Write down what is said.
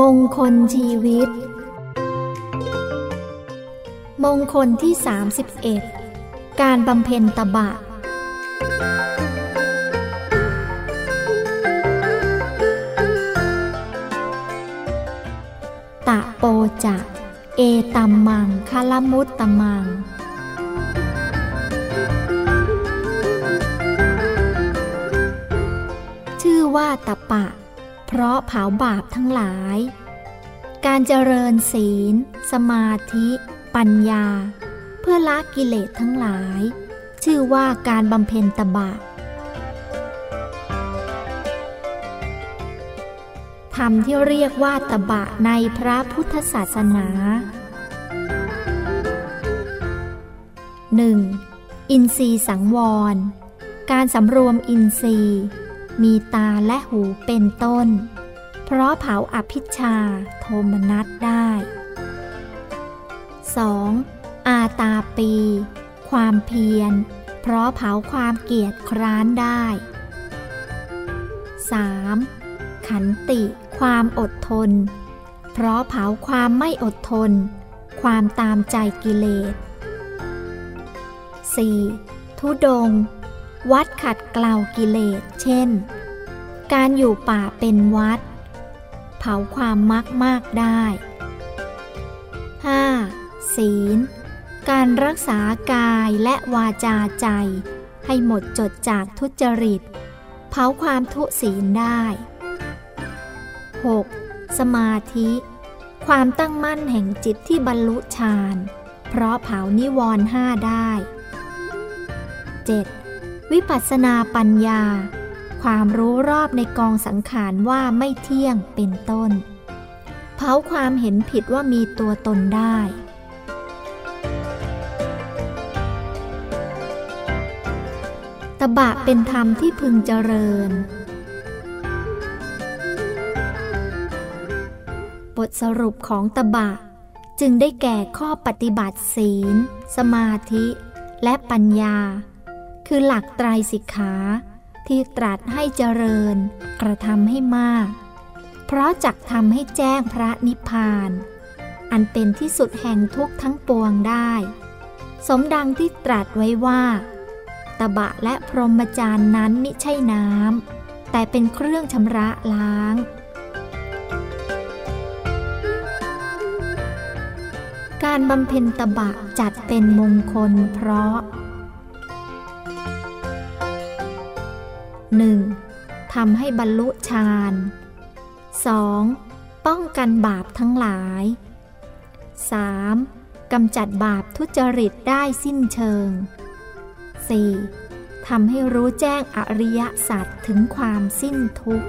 มงคลชีวิต มงคลที่ 31 การบำเพ็ญตบะ ตะโปจะ เอตัมมังคลมุตตมัง ชื่อว่าตะปะ เพราะเผาบาปทั้งหลาย การเจริญศีล สมาธิ ปัญญา เพื่อละกิเลสทั้งหลาย ชื่อว่าการบำเพ็ญตบะธรรมที่เรียกว่าตบะในพระพุทธศาสนา 1. อินทรีสังวร การสำรวมอินทรีย์ มีตาและหูเป็นต้น เพราะเผาอภิชาโทมนัสได้ 2. อาตาปี ความเพียร เพราะเผาความเกียจคร้านได้ 3. ขันติความอดทน เพราะเผาความไม่อดทน ความตามใจกิเลส 4. ทุดง วัดขัดเกลากิเลส เช่น การอยู่ป่าเป็นวัด เผาความมักมากได้ 5. ศีล การรักษากายและวาจาใจ ให้หมดจดจากทุจริต เผาความทุศีลได้ 6. สมาธิ ความตั้งมั่นแห่งจิตที่บรรลุฌาน เพราะเผานิวรณ์ห้าได้ 7. วิปัสสนาปัญญา ความรู้รอบในกองสังขารว่าไม่เที่ยงเป็นต้น เผาความเห็นผิดว่ามีตัวตนได้ ตบะเป็นธรรมที่พึงเจริญ บทสรุปของตบะจึงได้แก่ข้อปฏิบัติศีล สมาธิ และปัญญา คือหลักไตรสิกขาที่ตรัสให้เจริญ กระทำให้มาก เพราะจักทำให้แจ้งพระนิพพาน อันเป็นที่สุดแห่งทุกทั้งปวงได้ สมดังที่ตรัสไว้ว่า ตบะและพรหมจารย์นั้นมิใช่น้ำแต่เป็นเครื่องชำระล้าง การบำเพ็ญตบะจัดเป็นมงคลเพราะ 1. ทำให้บรรลุฌาน 2. ป้องกันบาปทั้งหลาย 3. กำจัดบาปทุจริตได้สิ้นเชิง 4. ทำให้รู้แจ้งอริยสัจถึงความสิ้นทุกข์